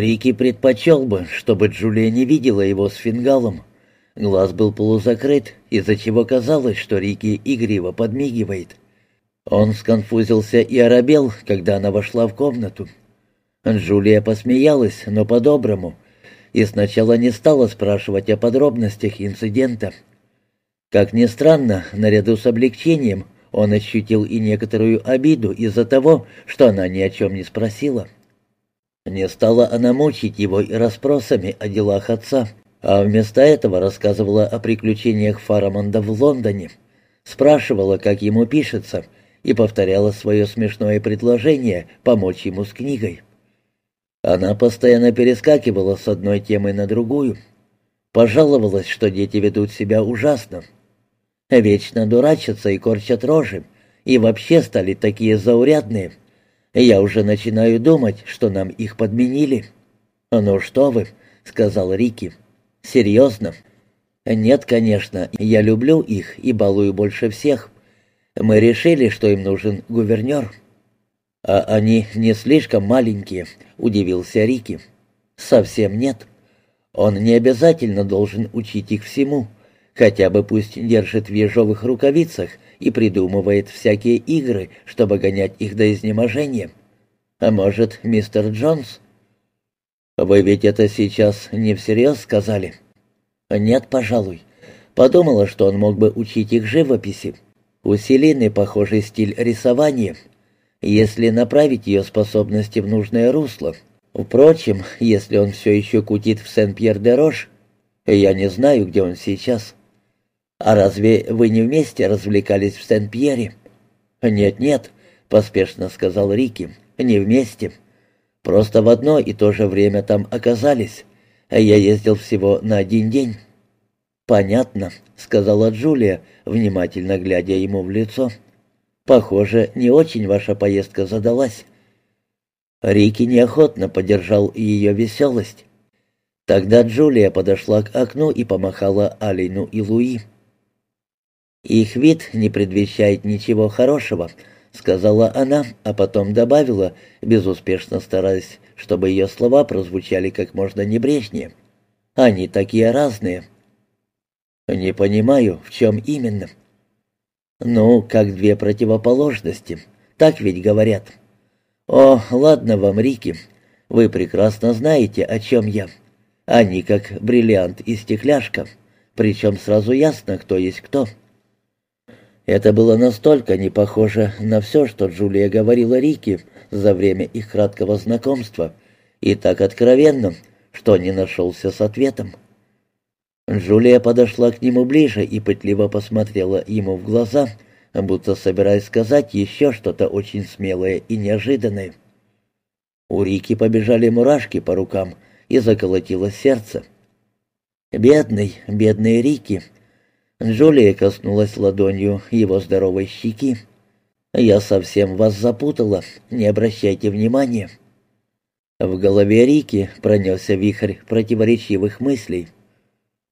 Рики предпочел бы, чтобы Джулия не видела его с фингалом. Глаз был полузакрыт, из-за чего казалось, что Рики игриво подмигивает. Он сконфузился и оробел, когда она вошла в комнату. Джулия посмеялась, но по-доброму, и сначала не стала спрашивать о подробностях инцидента. Как ни странно, наряду с облегчением он ощутил и некоторую обиду из-за того, что она ни о чем не спросила. Не стала она мучить его и расспросами о делах отца, а вместо этого рассказывала о приключениях Фарамонда в Лондоне, спрашивала, как ему пишется, и повторяла свое смешное предложение помочь ему с книгой. Она постоянно перескакивала с одной темы на другую. Пожаловалась, что дети ведут себя ужасно. Вечно дурачатся и корчат рожи, и вообще стали такие заурядные. Я уже начинаю думать, что нам их подменили. «Ну что вы», — сказал Рики, — «серьезно?» «Нет, конечно, я люблю их и балую больше всех. Мы решили, что им нужен гувернер». «А они не слишком маленькие», — удивился Рики. «Совсем нет. Он не обязательно должен учить их всему, хотя бы пусть держит в ежовых рукавицах и придумывает всякие игры, чтобы гонять их до изнеможения. А может, мистер Джонс?» «Вы ведь это сейчас не всерьез сказали?» «Нет, пожалуй. Подумала, что он мог бы учить их живописи. У Селины похожий стиль рисования» если направить ее способности в нужное русло. Впрочем, если он все еще кутит в Сен-Пьер-де-Рош, я не знаю, где он сейчас. А разве вы не вместе развлекались в Сен-Пьере? Нет-нет, поспешно сказал Рики, не вместе. Просто в одно и то же время там оказались. Я ездил всего на один день. «Понятно», — сказала Джулия, внимательно глядя ему в лицо. Похоже, не очень ваша поездка задалась». Рики неохотно поддержал ее веселость. Тогда Джулия подошла к окну и помахала Алину и Луи. «Их вид не предвещает ничего хорошего», — сказала она, а потом добавила, безуспешно стараясь, чтобы ее слова прозвучали как можно небрежнее. «Они такие разные». «Не понимаю, в чем именно». «Ну, как две противоположности. Так ведь говорят». «О, ладно вам, Рики. Вы прекрасно знаете, о чем я. Они как бриллиант и стекляшка. Причем сразу ясно, кто есть кто». Это было настолько не похоже на все, что Джулия говорила Рике за время их краткого знакомства, и так откровенно, что не нашелся с ответом. Джулия подошла к нему ближе и пытливо посмотрела ему в глаза, будто собираясь сказать еще что-то очень смелое и неожиданное. У Рики побежали мурашки по рукам и заколотилось сердце. «Бедный, бедный Рики!» Джулия коснулась ладонью его здоровой щеки. «Я совсем вас запутала, не обращайте внимания». В голове Рики пронесся вихрь противоречивых мыслей.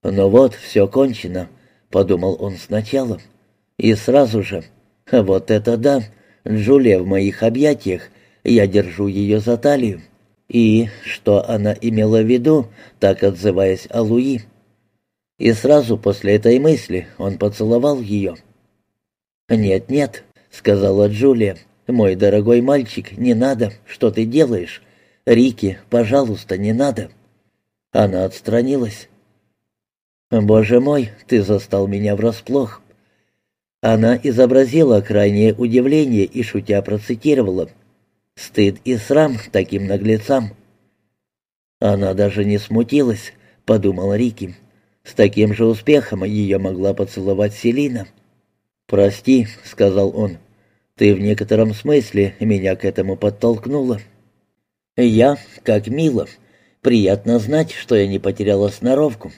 «Ну вот, все кончено», — подумал он сначала. И сразу же, «Вот это да! Джулия в моих объятиях, я держу ее за талию». И что она имела в виду, так отзываясь о Луи. И сразу после этой мысли он поцеловал ее. «Нет-нет», — сказала Джулия, — «мой дорогой мальчик, не надо, что ты делаешь? Рики, пожалуйста, не надо». Она отстранилась. «Боже мой, ты застал меня врасплох». Она изобразила крайнее удивление и, шутя, процитировала «Стыд и срам таким наглецам». Она даже не смутилась, подумал Рики. С таким же успехом ее могла поцеловать Селина. «Прости», — сказал он, — «ты в некотором смысле меня к этому подтолкнула». «Я, как мило. Приятно знать, что я не потеряла сноровку».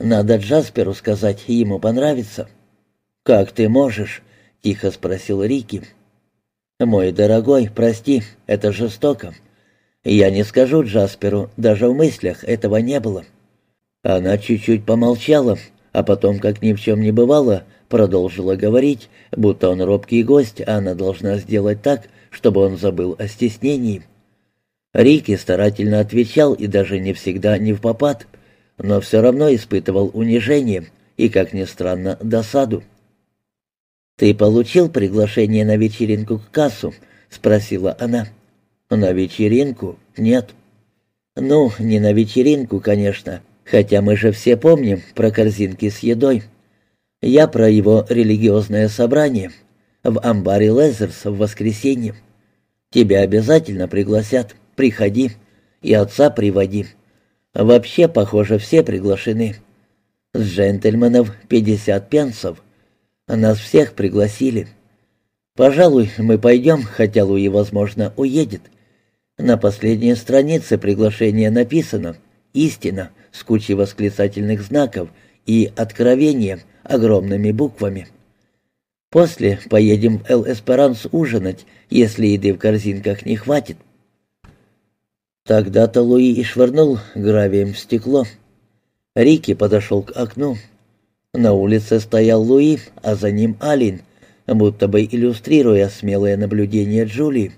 Надо Джасперу сказать, ему понравится». «Как ты можешь?» — тихо спросил Рики. «Мой дорогой, прости, это жестоко. Я не скажу Джасперу, даже в мыслях этого не было». Она чуть-чуть помолчала, а потом, как ни в чем не бывало, продолжила говорить, будто он робкий гость, а она должна сделать так, чтобы он забыл о стеснении. Рики старательно отвечал и даже не всегда не в попад, но все равно испытывал унижение и, как ни странно, досаду. «Ты получил приглашение на вечеринку к кассу?» — спросила она. «На вечеринку? Нет». «Ну, не на вечеринку, конечно, хотя мы же все помним про корзинки с едой. Я про его религиозное собрание в амбаре Лезерс в воскресенье. Тебя обязательно пригласят, приходи, и отца приводи. Вообще, похоже, все приглашены. С джентльменов пятьдесят пенсов. Нас всех пригласили. Пожалуй, мы пойдем, хотя Луи, возможно, уедет». На последней странице приглашения написано «Истина» с кучей восклицательных знаков и «Откровение» огромными буквами. После поедем в Эл-Эсперанс ужинать, если еды в корзинках не хватит. Тогда-то Луи и швырнул гравием в стекло. Рики подошел к окну. На улице стоял Луи, а за ним Алин, будто бы иллюстрируя смелое наблюдение Джулии.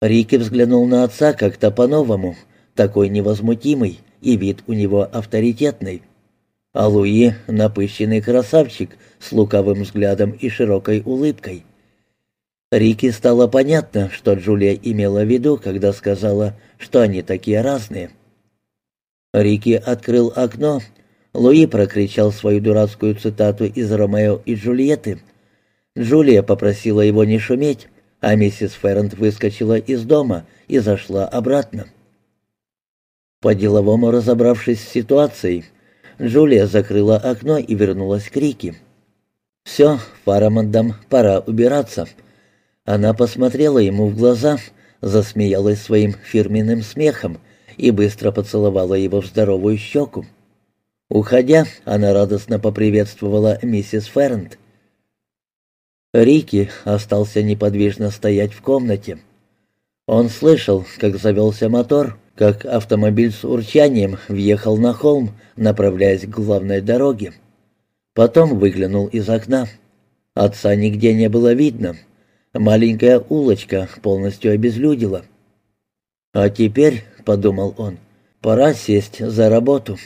Рики взглянул на отца как-то по-новому, такой невозмутимый, и вид у него авторитетный. А Луи — напыщенный красавчик с лукавым взглядом и широкой улыбкой. Рики стало понятно, что Джулия имела в виду, когда сказала, что они такие разные. Рики открыл окно. Луи прокричал свою дурацкую цитату из «Ромео и Джульетты». Джулия попросила его не шуметь, а миссис Феррент выскочила из дома и зашла обратно. По-деловому разобравшись с ситуацией, Джулия закрыла окно и вернулась к Рике. «Все, Фарамандам, пора убираться». Она посмотрела ему в глаза, засмеялась своим фирменным смехом и быстро поцеловала его в здоровую щеку. Уходя, она радостно поприветствовала миссис Феррент. Рики остался неподвижно стоять в комнате. Он слышал, как завелся мотор, как автомобиль с урчанием въехал на холм, направляясь к главной дороге. Потом выглянул из окна. Отца нигде не было видно. Маленькая улочка полностью обезлюдила. «А теперь», — подумал он, — «пора сесть за работу».